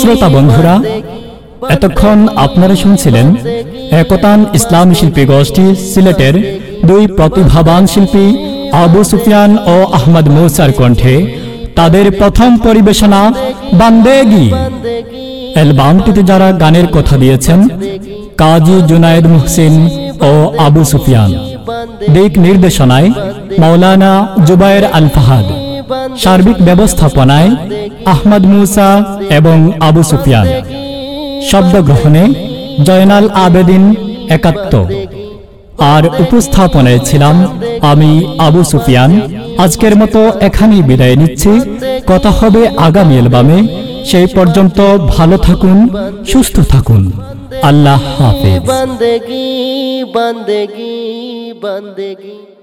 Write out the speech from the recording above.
শ্রোতা বন্ধুরা এতক্ষণ আপনারা শুনছিলেন একতান ইসলাম শিল্পী গোষ্ঠী সিলেটের দুই প্রতিভাবান শিল্পী আবু সুফিয়ান ও আহমদ মৌসার কণ্ঠে তাদের প্রথম পরিবেশনা বান্দেগি। অ্যালবামটিতে যারা গানের কথা দিয়েছেন কাজী জুনায়েদ মুহসিন ও আবু সুফিয়ান। দিক নির্দেশনায় মৌলানা জুবায়ের আল ফাহাদ সার্বিক ব্যবস্থাপনায় আহমদ মুসা এবং আবু সুফিয়ান। শব্দ গ্রহণে জয়নাল আবেদিন একাত্ম আর উপস্থাপনায় ছিলাম আমি আবু সুফিয়ান। আজকের মতো এখানেই বিদায় নিচ্ছি। কথা হবে আগামী অ্যালবামে। সেই পর্যন্ত ভালো থাকুন, সুস্থ থাকুন। আল্লাহ হাফেজ। বন্দগি বন্দগি বন্দগি।